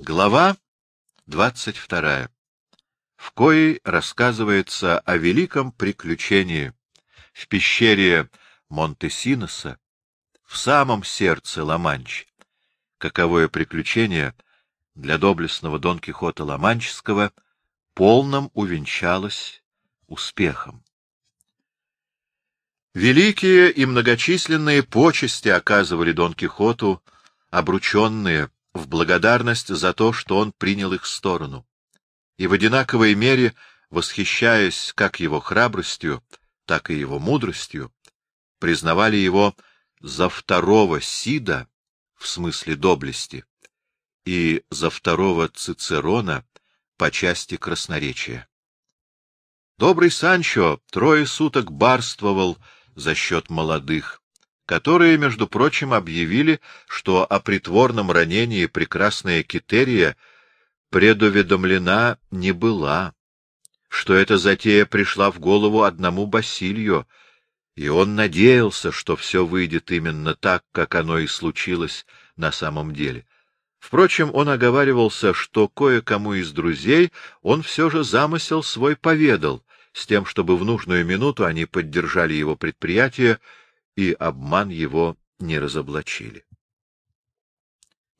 Глава двадцать вторая, в коей рассказывается о великом приключении в пещере Монтесиноса в самом сердце Ла-Манчи. Каковое приключение для доблестного Дон Кихота Ла-Манческого полном увенчалось успехом. Великие и многочисленные почести оказывали Дон Кихоту обрученные в благодарность за то, что он принял их сторону, и в одинаковой мере, восхищаясь как его храбростью, так и его мудростью, признавали его за второго Сида в смысле доблести и за второго Цицерона по части красноречия. Добрый Санчо трое суток барствовал за счет молодых, которые, между прочим, объявили, что о притворном ранении прекрасная Китерия предуведомлена не была, что эта затея пришла в голову одному Басилью, и он надеялся, что все выйдет именно так, как оно и случилось на самом деле. Впрочем, он оговаривался, что кое-кому из друзей он все же замысел свой поведал, с тем, чтобы в нужную минуту они поддержали его предприятие и обман его не разоблачили.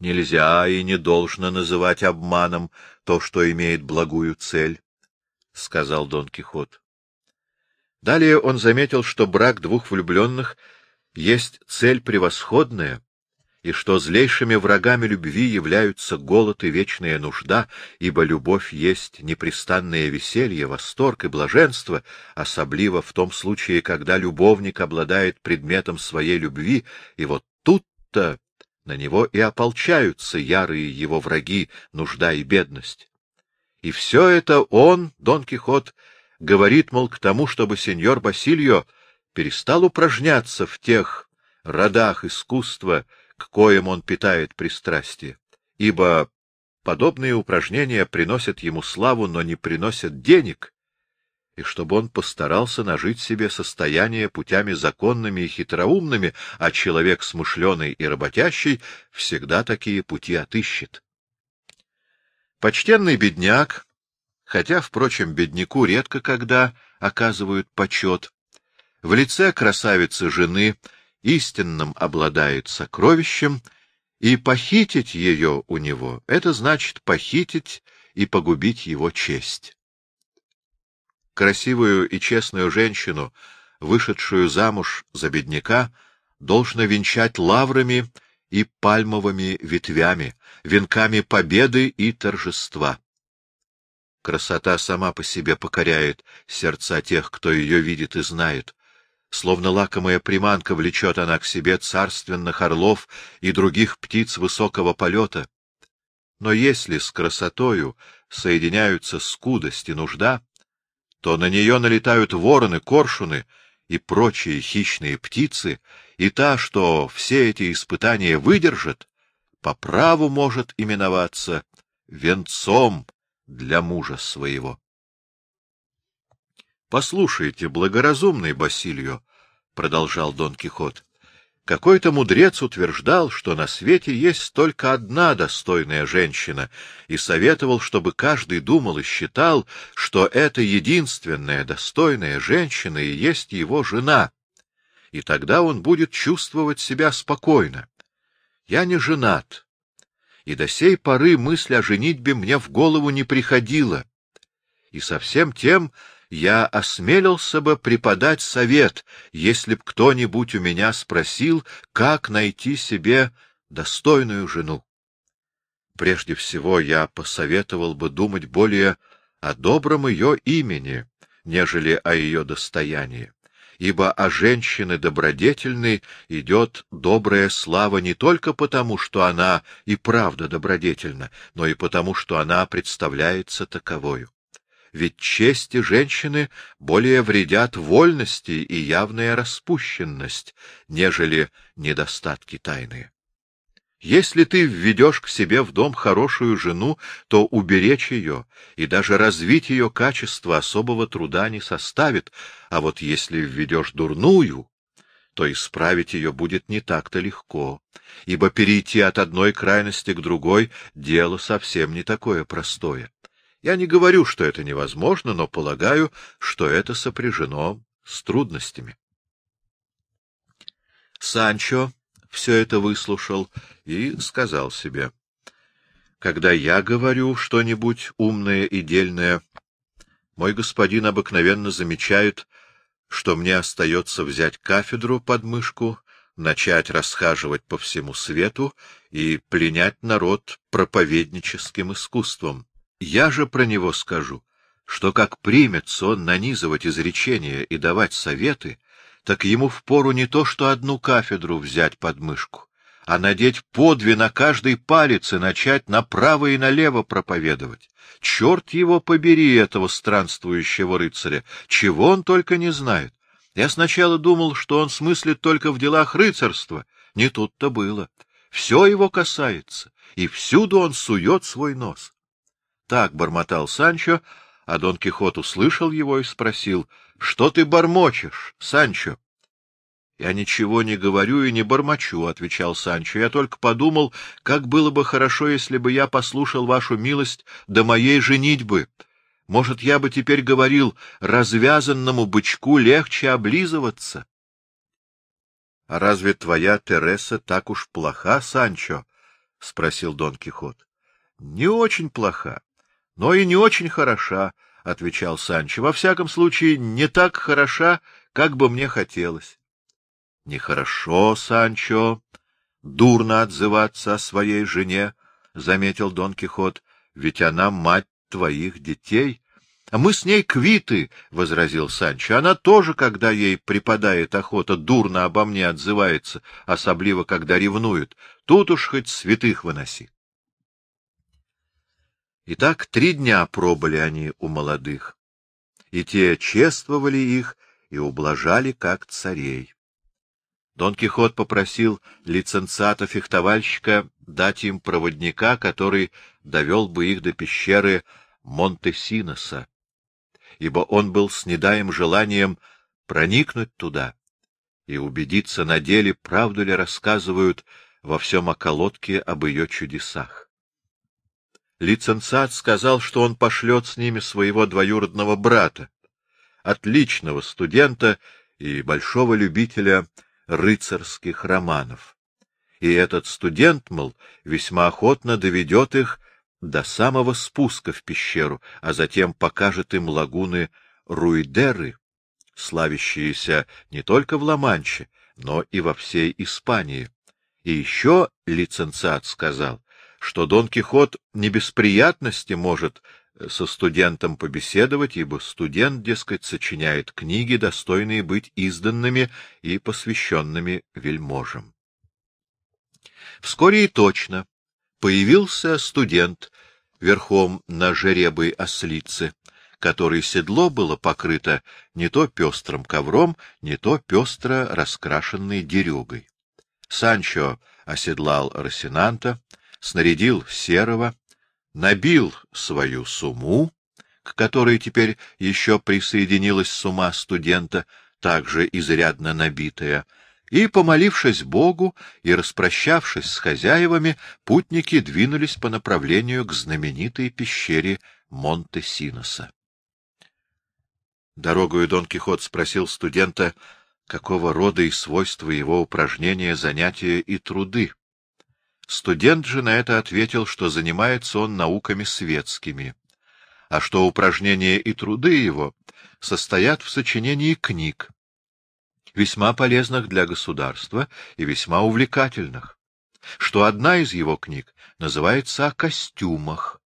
Нельзя и не должно называть обманом то, что имеет благую цель, — сказал Дон Кихот. Далее он заметил, что брак двух влюбленных есть цель превосходная, и что злейшими врагами любви являются голод и вечная нужда, ибо любовь есть непрестанное веселье, восторг и блаженство, особливо в том случае, когда любовник обладает предметом своей любви, и вот тут-то на него и ополчаются ярые его враги, нужда и бедность. И все это он, Дон Кихот, говорит, мол, к тому, чтобы сеньор Басильо перестал упражняться в тех родах искусства, к коим он питает пристрастие, ибо подобные упражнения приносят ему славу, но не приносят денег, и чтобы он постарался нажить себе состояние путями законными и хитроумными, а человек смышленый и работящий всегда такие пути отыщет. Почтенный бедняк, хотя, впрочем, бедняку редко когда оказывают почет, в лице красавицы жены — истинным обладает сокровищем, и похитить ее у него — это значит похитить и погубить его честь. Красивую и честную женщину, вышедшую замуж за бедняка, должно венчать лаврами и пальмовыми ветвями, венками победы и торжества. Красота сама по себе покоряет сердца тех, кто ее видит и знает. Словно лакомая приманка влечет она к себе царственных орлов и других птиц высокого полета. Но если с красотою соединяются скудость и нужда, то на нее налетают вороны, коршуны и прочие хищные птицы, и та, что все эти испытания выдержит, по праву может именоваться венцом для мужа своего. — Послушайте, благоразумный Басильо, — продолжал Дон Кихот, — какой-то мудрец утверждал, что на свете есть только одна достойная женщина, и советовал, чтобы каждый думал и считал, что эта единственная достойная женщина и есть его жена, и тогда он будет чувствовать себя спокойно. Я не женат, и до сей поры мысль о женитьбе мне в голову не приходила, и совсем тем я осмелился бы преподать совет, если б кто-нибудь у меня спросил, как найти себе достойную жену. Прежде всего я посоветовал бы думать более о добром ее имени, нежели о ее достоянии, ибо о женщине добродетельной идет добрая слава не только потому, что она и правда добродетельна, но и потому, что она представляется таковою ведь чести женщины более вредят вольности и явная распущенность, нежели недостатки тайные. Если ты введешь к себе в дом хорошую жену, то уберечь ее и даже развить ее качество особого труда не составит, а вот если введешь дурную, то исправить ее будет не так-то легко, ибо перейти от одной крайности к другой — дело совсем не такое простое. Я не говорю, что это невозможно, но полагаю, что это сопряжено с трудностями. Санчо все это выслушал и сказал себе, «Когда я говорю что-нибудь умное и дельное, мой господин обыкновенно замечает, что мне остается взять кафедру под мышку, начать расхаживать по всему свету и пленять народ проповедническим искусством. Я же про него скажу, что как примется он нанизывать изречения и давать советы, так ему впору не то что одну кафедру взять под мышку, а надеть по две на каждый палец и начать направо и налево проповедовать. Черт его побери, этого странствующего рыцаря, чего он только не знает. Я сначала думал, что он смыслит только в делах рыцарства. Не тут-то было. Все его касается, и всюду он сует свой нос. Так бормотал Санчо, а Дон Кихот услышал его и спросил, — Что ты бормочешь, Санчо? — Я ничего не говорю и не бормочу, — отвечал Санчо. — Я только подумал, как было бы хорошо, если бы я послушал вашу милость до моей женитьбы. Может, я бы теперь говорил, развязанному бычку легче облизываться? — А разве твоя Тереса так уж плоха, Санчо? — спросил Дон Кихот. — Не очень плоха, но и не очень хороша, — отвечал Санчо. — Во всяком случае, не так хороша, как бы мне хотелось. Нехорошо, Санчо, дурно отзываться о своей жене, — заметил Дон Кихот, — ведь она мать твоих детей. — А мы с ней квиты, — возразил Санчо. — Она тоже, когда ей припадает охота, дурно обо мне отзывается, особливо, когда ревнует. Тут уж хоть святых выноси. Итак, три дня пробыли они у молодых, и те чествовали их и ублажали, как царей. Дон Кихот попросил лицензата-фехтовальщика дать им проводника, который довел бы их до пещеры Монтесиноса, ибо он был с недаем желанием проникнуть туда и убедиться на деле, правду ли рассказывают во всем околотке об ее чудесах. Лицензат сказал, что он пошлет с ними своего двоюродного брата, отличного студента и большого любителя рыцарских романов. И этот студент, мол, весьма охотно доведет их до самого спуска в пещеру, а затем покажет им лагуны Руидеры, славящиеся не только в Ла-Манче, но и во всей Испании. И еще лицензат сказал, что Дон Кихот не без приятности может со студентом побеседовать, ибо студент, дескать, сочиняет книги, достойные быть изданными и посвященными вельможам. Вскоре и точно появился студент верхом на жеребой ослице, которой седло было покрыто не то пестрым ковром, не то пестро раскрашенной дерюгой. Санчо оседлал Росинанта, снарядил серого, набил свою сумму, к которой теперь еще присоединилась сумма студента, также изрядно набитая, и, помолившись Богу и распрощавшись с хозяевами, путники двинулись по направлению к знаменитой пещере Монте-Синоса. Дорогою Дон Кихот спросил студента, какого рода и свойства его упражнения, занятия и труды. Студент же на это ответил, что занимается он науками светскими, а что упражнения и труды его состоят в сочинении книг, весьма полезных для государства и весьма увлекательных, что одна из его книг называется «О костюмах»,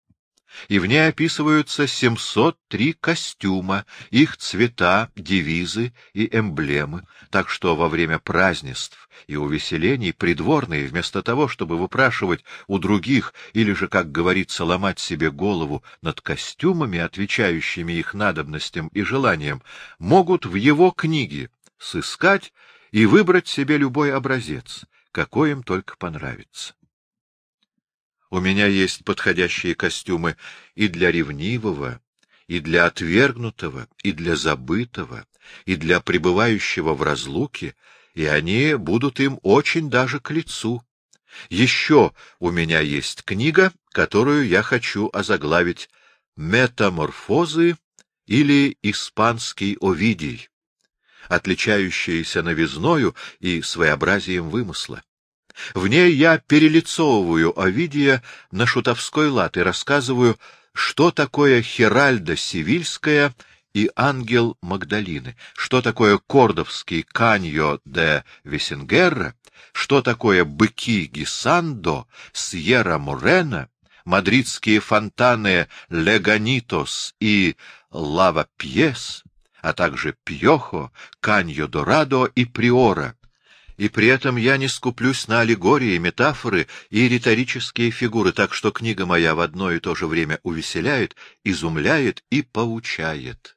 и в ней описываются 703 костюма, их цвета, девизы и эмблемы, так что во время празднеств и увеселений придворные, вместо того, чтобы выпрашивать у других или же, как говорится, ломать себе голову над костюмами, отвечающими их надобностям и желаниям, могут в его книге сыскать и выбрать себе любой образец, какой им только понравится. У меня есть подходящие костюмы и для ревнивого, и для отвергнутого, и для забытого, и для пребывающего в разлуке, и они будут им очень даже к лицу. Еще у меня есть книга, которую я хочу озаглавить «Метаморфозы» или «Испанский Овидий», отличающиеся новизною и своеобразием вымысла. В ней я перелицовываю Овидия на шутовской лад и рассказываю, что такое Хиральда Сивильская и ангел Магдалины, что такое кордовский Каньо де Весенгерра, что такое быки Гисандо, Сьерра Морена, мадридские фонтаны Леганитос и Лава Пьес, а также Пьохо, Каньо Дорадо и Приора, и при этом я не скуплюсь на аллегории, метафоры и риторические фигуры, так что книга моя в одно и то же время увеселяет, изумляет и поучает.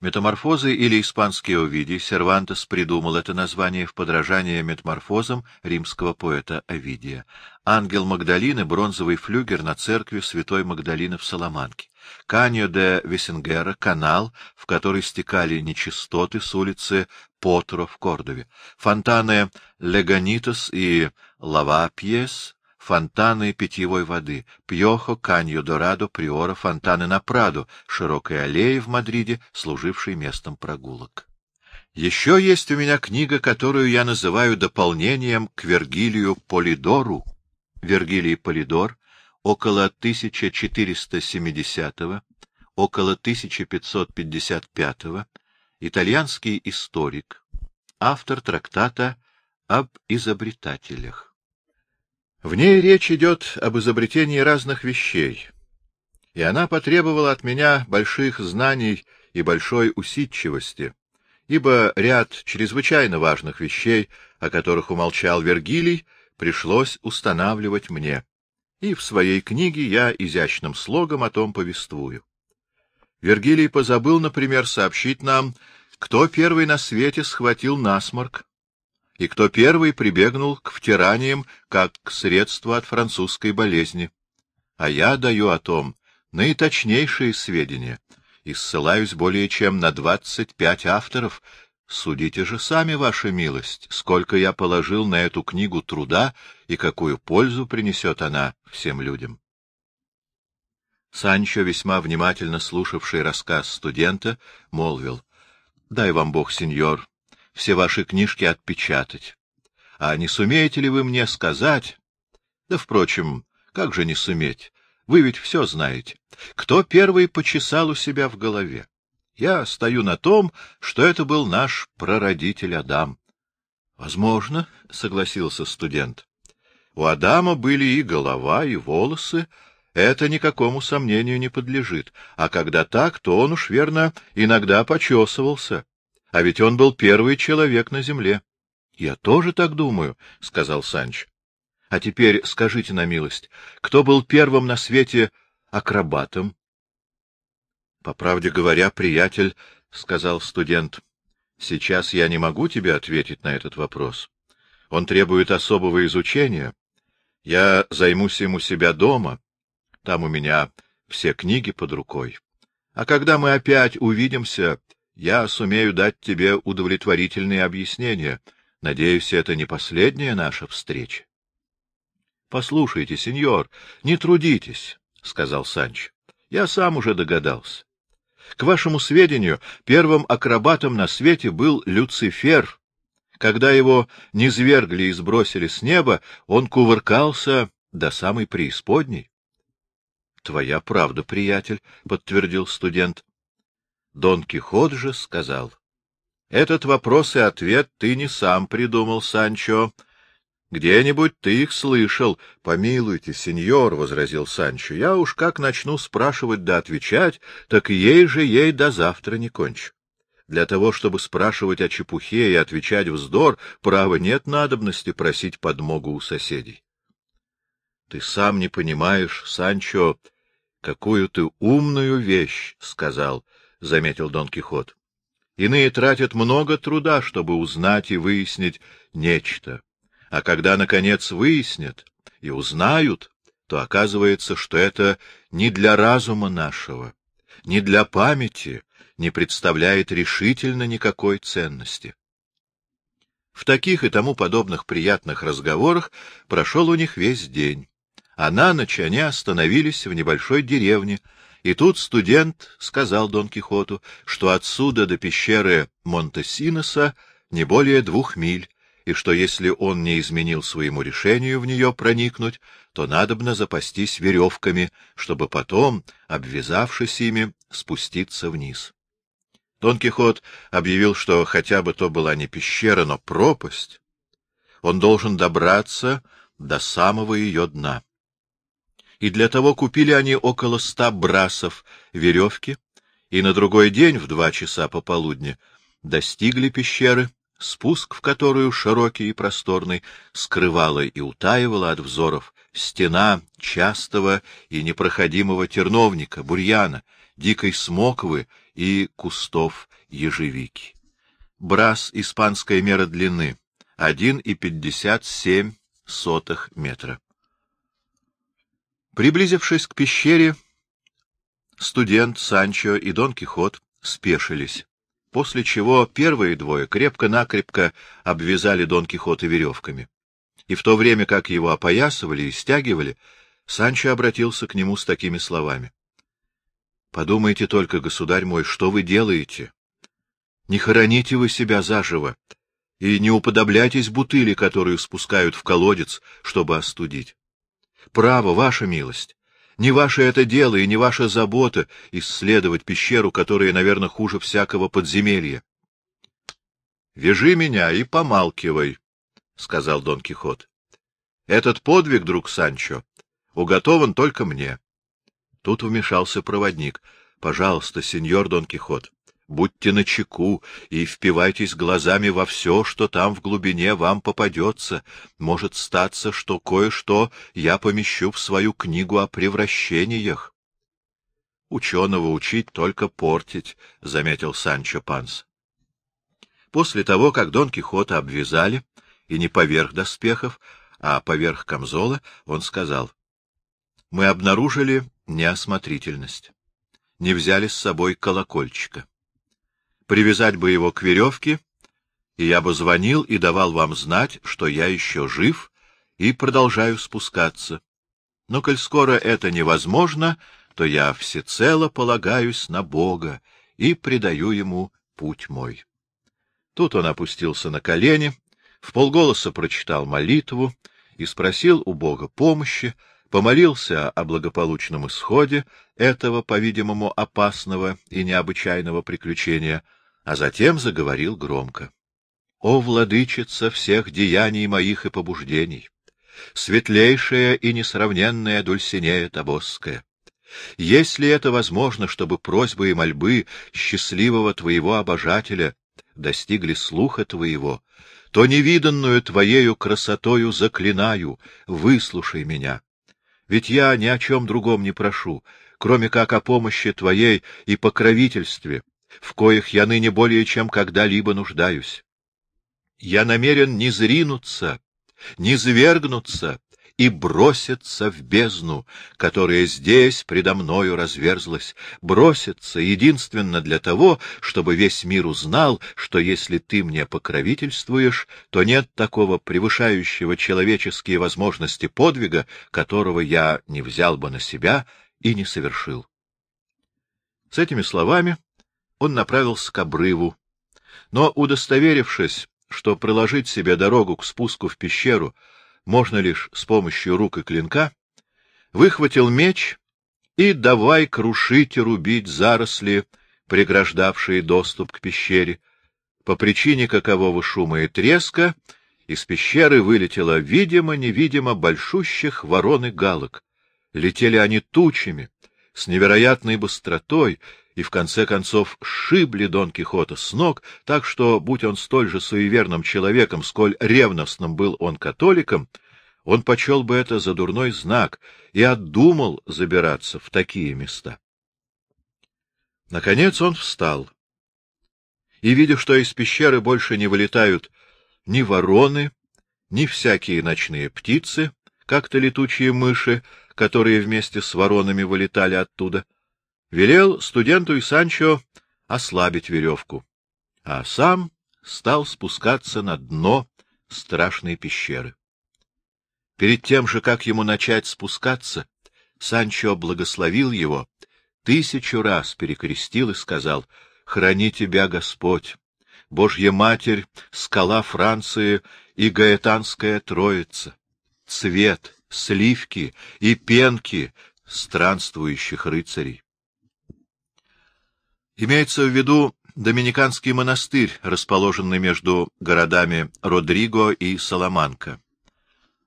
Метаморфозы или испанские Овидий Сервантес придумал это название в подражание метаморфозам римского поэта Овидия. Ангел Магдалины — бронзовый флюгер на церкви Святой Магдалины в Соломанке. Каньо де Весенгера — канал, в который стекали нечистоты с улицы Потро в Кордове. Фонтаны Леганитос и Лавапьес фонтаны питьевой воды, Пьохо, Каньо-Дорадо, Приора, фонтаны на Прадо, широкой аллеи в Мадриде, служившей местом прогулок. Еще есть у меня книга, которую я называю дополнением к Вергилию Полидору. Вергилий Полидор около 1470 около 1555 итальянский историк, автор трактата об изобретателях. В ней речь идет об изобретении разных вещей, и она потребовала от меня больших знаний и большой усидчивости, ибо ряд чрезвычайно важных вещей, о которых умолчал Вергилий, пришлось устанавливать мне, и в своей книге я изящным слогом о том повествую. Вергилий позабыл, например, сообщить нам, кто первый на свете схватил насморк, и кто первый прибегнул к втираниям как к средству от французской болезни. А я даю о том наиточнейшие сведения и ссылаюсь более чем на двадцать пять авторов. Судите же сами, ваша милость, сколько я положил на эту книгу труда и какую пользу принесет она всем людям. Санчо, весьма внимательно слушавший рассказ студента, молвил, — Дай вам Бог, сеньор, все ваши книжки отпечатать. А не сумеете ли вы мне сказать... Да, впрочем, как же не суметь? Вы ведь все знаете. Кто первый почесал у себя в голове? Я стою на том, что это был наш прародитель Адам. — Возможно, — согласился студент. У Адама были и голова, и волосы, это никакому сомнению не подлежит, а когда так, то он уж, верно, иногда почесывался. А ведь он был первый человек на земле. — Я тоже так думаю, — сказал Санч. — А теперь скажите на милость, кто был первым на свете акробатом? — По правде говоря, приятель, — сказал студент, — сейчас я не могу тебе ответить на этот вопрос. Он требует особого изучения. Я займусь им у себя дома. Там у меня все книги под рукой. А когда мы опять увидимся, я сумею дать тебе удовлетворительные объяснения. Надеюсь, это не последняя наша встреча. — Послушайте, сеньор, не трудитесь, — сказал Санч. — Я сам уже догадался. К вашему сведению, первым акробатом на свете был Люцифер. Когда его низвергли и сбросили с неба, он кувыркался до самой преисподней. — Твоя правда, приятель, — подтвердил студент. Дон Кихот же сказал, — Этот вопрос и ответ ты не сам придумал, Санчо. Где-нибудь ты их слышал. — Помилуйте, сеньор, — возразил Санчо, — я уж как начну спрашивать да отвечать, так ей же ей до завтра не кончу. Для того, чтобы спрашивать о чепухе и отвечать вздор, право нет надобности просить подмогу у соседей. — Ты сам не понимаешь, Санчо, какую ты умную вещь сказал, —— заметил Дон Кихот. — Иные тратят много труда, чтобы узнать и выяснить нечто. А когда, наконец, выяснят и узнают, то оказывается, что это не для разума нашего, не для памяти, не представляет решительно никакой ценности. В таких и тому подобных приятных разговорах прошел у них весь день. А на ночь они остановились в небольшой деревне, и тут студент сказал Дон Кихоту, что отсюда до пещеры Монтесиноса не более двух миль, и что если он не изменил своему решению в нее проникнуть, то надобно запастись веревками, чтобы потом, обвязавшись ими, спуститься вниз. Дон Кихот объявил, что хотя бы то была не пещера, но пропасть, он должен добраться до самого ее дна. И для того купили они около ста брасов веревки, и на другой день в два часа пополудни достигли пещеры, спуск в которую широкий и просторный скрывала и утаивала от взоров стена частого и непроходимого терновника, бурьяна, дикой смоквы и кустов ежевики. Брас — испанская мера длины — 1,57 метра. Приблизившись к пещере, студент Санчо и Дон Кихот спешились после чего первые двое крепко-накрепко обвязали Дон Кихота веревками. И в то время, как его опоясывали и стягивали, Санчо обратился к нему с такими словами. — Подумайте только, государь мой, что вы делаете? Не хороните вы себя заживо и не уподобляйтесь бутыли, которую спускают в колодец, чтобы остудить. Право, ваша милость, не ваше это дело и не ваша забота исследовать пещеру, которая, наверное, хуже всякого подземелья. — Вяжи меня и помалкивай, — сказал Дон Кихот. — Этот подвиг, друг Санчо, уготован только мне. Тут вмешался проводник. — Пожалуйста, сеньор Дон Кихот, Будьте начеку и впивайтесь глазами во все, что там в глубине вам попадется. Может статься, что кое-что я помещу в свою книгу о превращениях. — Ученого учить только портить, — заметил Санчо Панс. После того, как Дон Кихота обвязали, и не поверх доспехов, а поверх камзола, он сказал, — Мы обнаружили неосмотрительность. Не взяли с собой колокольчика привязать бы его к веревке, и я бы звонил и давал вам знать, что я еще жив и продолжаю спускаться. Но коль скоро это невозможно, то я всецело полагаюсь на Бога и предаю ему путь мой. Тут он опустился на колени, в полголоса прочитал молитву и спросил у Бога помощи, помолился о благополучном исходе этого, по-видимому, опасного и необычайного приключения — а затем заговорил громко. — О, владычица всех деяний моих и побуждений! Светлейшая и несравненная Дульсинея Тобосская! Если это возможно, чтобы просьбы и мольбы счастливого твоего обожателя достигли слуха твоего, то невиданную твоею красотою заклинаю, выслушай меня. Ведь я ни о чем другом не прошу, кроме как о помощи твоей и покровительстве, в коих я ныне более чем когда-либо нуждаюсь. Я намерен не зринуться, не звергнуться и броситься в бездну, которая здесь предо мною разверзлась, броситься единственно для того, чтобы весь мир узнал, что если ты мне покровительствуешь, то нет такого превышающего человеческие возможности подвига, которого я не взял бы на себя и не совершил. С этими словами он направился к обрыву, но, удостоверившись, что проложить себе дорогу к спуску в пещеру можно лишь с помощью рук и клинка, выхватил меч и давай крушить и рубить заросли, преграждавшие доступ к пещере. По причине какового шума и треска из пещеры вылетело видимо-невидимо большущих ворон и галок. Летели они тучами, с невероятной быстротой, и в конце концов сшибли Дон Кихота с ног, так что, будь он столь же суеверным человеком, сколь ревностным был он католиком, он почел бы это за дурной знак и отдумал забираться в такие места. Наконец он встал, и, видя, что из пещеры больше не вылетают ни вороны, ни всякие ночные птицы, как-то летучие мыши, которые вместе с воронами вылетали оттуда, — велел студенту и Санчо ослабить веревку, а сам стал спускаться на дно страшной пещеры. Перед тем же, как ему начать спускаться, Санчо благословил его, тысячу раз перекрестил и сказал, «Храни тебя, Господь, Божья Матерь, скала Франции и Гаэтанская Троица, цвет, сливки и пенки странствующих рыцарей». Имеется в виду Доминиканский монастырь, расположенный между городами Родриго и Саламанка.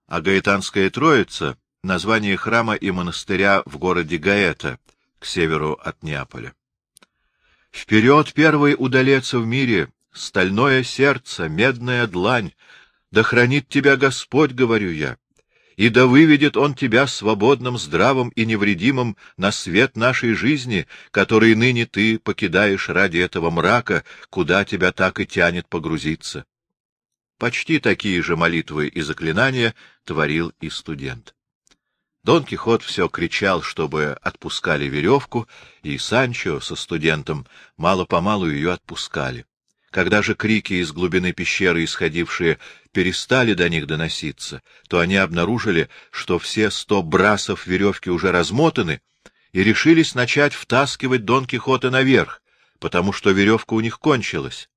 А Гаэтанская Троица — название храма и монастыря в городе Гаэта, к северу от Неаполя. Вперед первый удалец в мире, стальное сердце, медная длань, да хранит тебя Господь, говорю я, и да выведет Он тебя свободным, здравым и невредимым на свет нашей жизни, который ныне ты покидаешь ради этого мрака, куда тебя так и тянет погрузиться. Почти такие же молитвы и заклинания творил и студент. Дон Кихот все кричал, чтобы отпускали веревку, и Санчо со студентом мало-помалу ее отпускали. Когда же крики из глубины пещеры, исходившие, перестали до них доноситься, то они обнаружили, что все сто брасов веревки уже размотаны, и решились начать втаскивать Дон Кихота наверх, потому что веревка у них кончилась.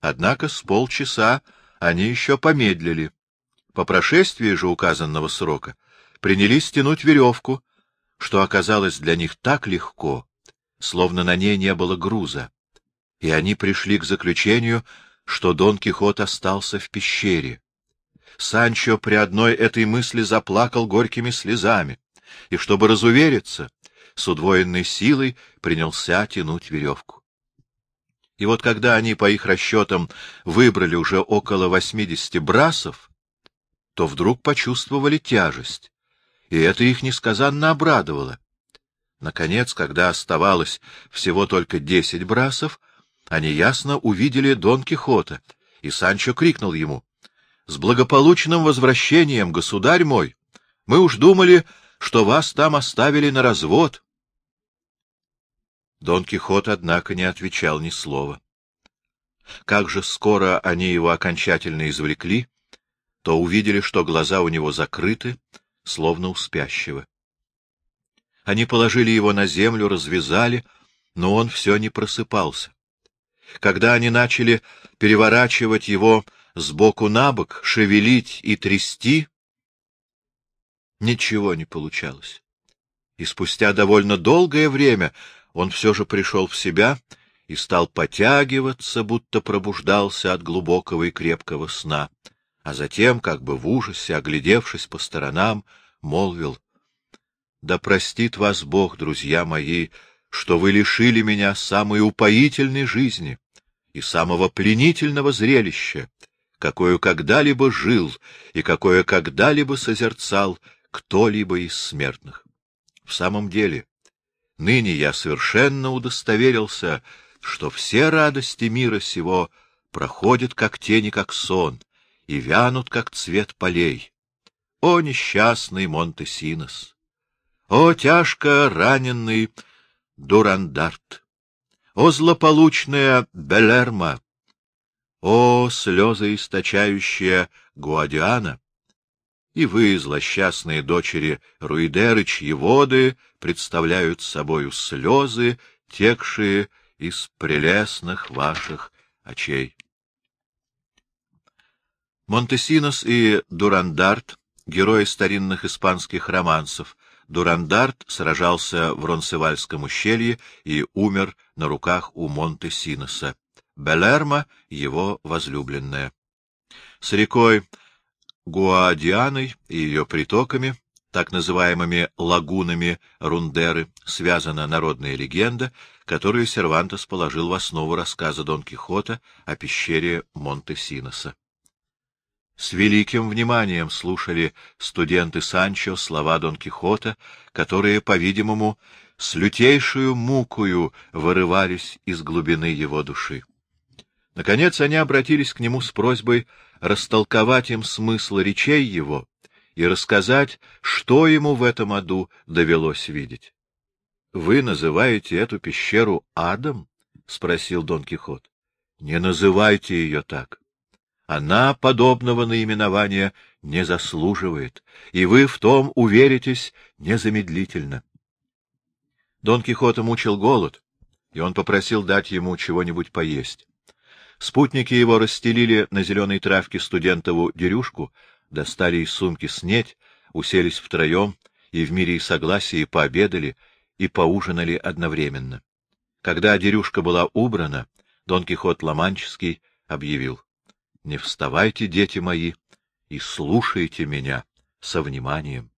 Однако с полчаса они еще помедлили. По прошествии же указанного срока принялись тянуть веревку, что оказалось для них так легко, словно на ней не было груза и они пришли к заключению, что Дон Кихот остался в пещере. Санчо при одной этой мысли заплакал горькими слезами, и, чтобы разувериться, с удвоенной силой принялся тянуть веревку. И вот когда они, по их расчетам, выбрали уже около восьмидесяти брасов, то вдруг почувствовали тяжесть, и это их несказанно обрадовало. Наконец, когда оставалось всего только десять брасов, они ясно увидели Дон Кихота, и Санчо крикнул ему. — С благополучным возвращением, государь мой! Мы уж думали, что вас там оставили на развод. Дон Кихот, однако, не отвечал ни слова. Как же скоро они его окончательно извлекли, то увидели, что глаза у него закрыты, словно у спящего. Они положили его на землю, развязали, но он все не просыпался. Когда они начали переворачивать его с боку на бок, шевелить и трясти, ничего не получалось. И спустя довольно долгое время он все же пришел в себя и стал потягиваться, будто пробуждался от глубокого и крепкого сна, а затем, как бы в ужасе, оглядевшись по сторонам, молвил — Да простит вас Бог, друзья мои, что вы лишили меня самой упоительной жизни и самого пленительного зрелища, какое когда-либо жил и какое когда-либо созерцал кто-либо из смертных. В самом деле, ныне я совершенно удостоверился, что все радости мира сего проходят как тени, как сон, и вянут, как цвет полей. О, несчастный Монтесинос! О, тяжко раненый Дурандарт! О, злополучная Белерма! О, слезы источающая Гуадиана! И вы, злосчастные дочери Руидеры, чьи воды представляют собою слезы, текшие из прелестных ваших очей. Монтесинос и Дурандарт — герои старинных испанских романсов, Дурандарт сражался в Ронсевальском ущелье и умер на руках у Монте-Синоса. Белерма — его возлюбленная. С рекой Гуадианой и ее притоками, так называемыми лагунами Рундеры, связана народная легенда, которую Сервантес положил в основу рассказа Дон Кихота о пещере Монте-Синоса. С великим вниманием слушали студенты Санчо слова Дон Кихота, которые, по-видимому, с лютейшую мукою вырывались из глубины его души. Наконец они обратились к нему с просьбой растолковать им смысл речей его и рассказать, что ему в этом аду довелось видеть. — Вы называете эту пещеру адом? — спросил Дон Кихот. Не называйте ее так. Она подобного наименования не заслуживает, и вы в том уверитесь незамедлительно. Дон Кихота мучил голод, и он попросил дать ему чего-нибудь поесть. Спутники его расстелили на зеленой травке студентову дерюшку, достали из сумки снеть, уселись втроем и в мире и согласии пообедали и поужинали одновременно. Когда дерюшка была убрана, Дон Кихот Ломанческий объявил. — Не вставайте, дети мои, и слушайте меня со вниманием.